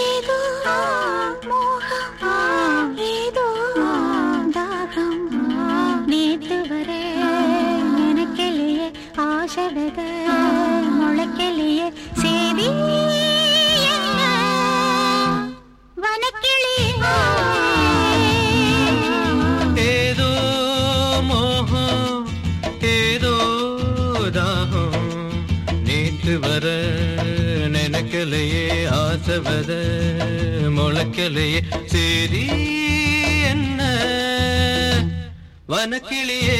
ஏதோ மோகம் ஏதோ தாகம் நேத்து வர எனக்கிலேயே ஆசை விதை ஆசவத முளைக்கலையே சரி என்ன? வனக்கிளியே.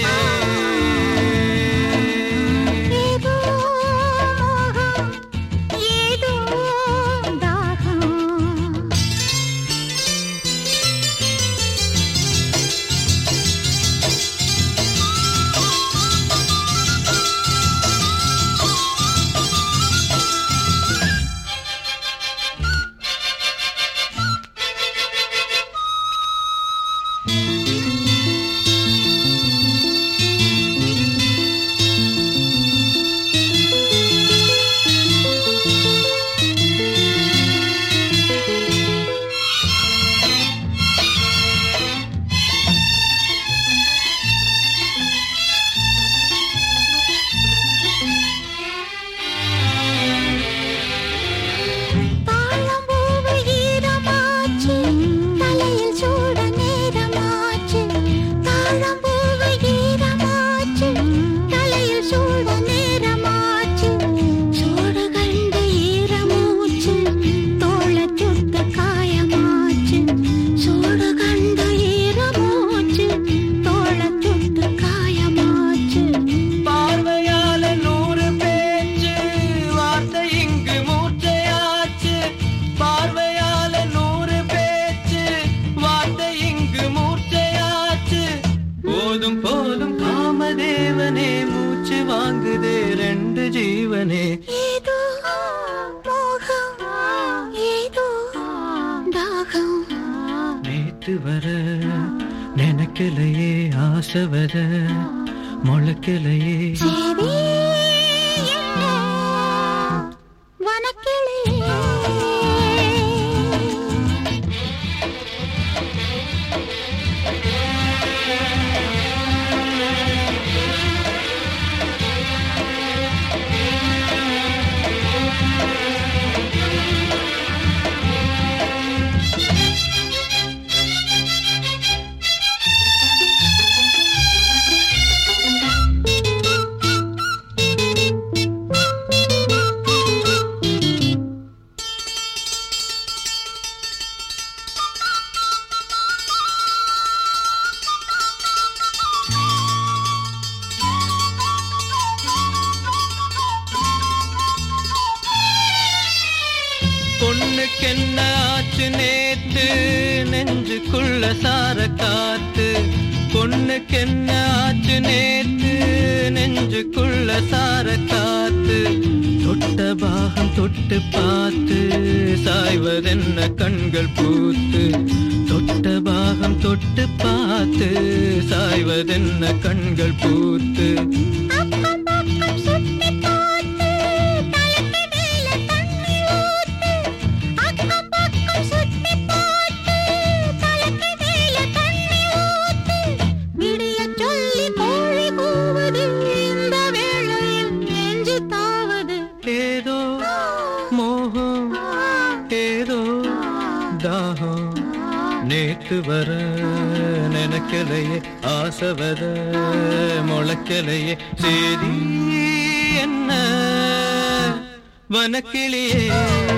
நினைக்கலையே ஆசை வர முளைக்கலையே சரி பொண்ணுக்கு ஆச்சு நேத்து? நெஞ்சுக்குள்ள சார காத்து. பொண்ணுக்கென்ன ஆச்சு நேத்து? நெஞ்சுக்குள்ள சார காத்து. தொட்ட பாகம் தொட்டு பார்த்து. சாய்வதென்ன கண்கள் பூத்து. தொட்ட பாகம் தொட்டு பார்த்து. சாய்வதென்ன கண்கள் பூத்து. நேத்து வர நினைக்கலையே ஆசை வர முளைக்கலையே. சரி என்ன? வனக்கிளியே.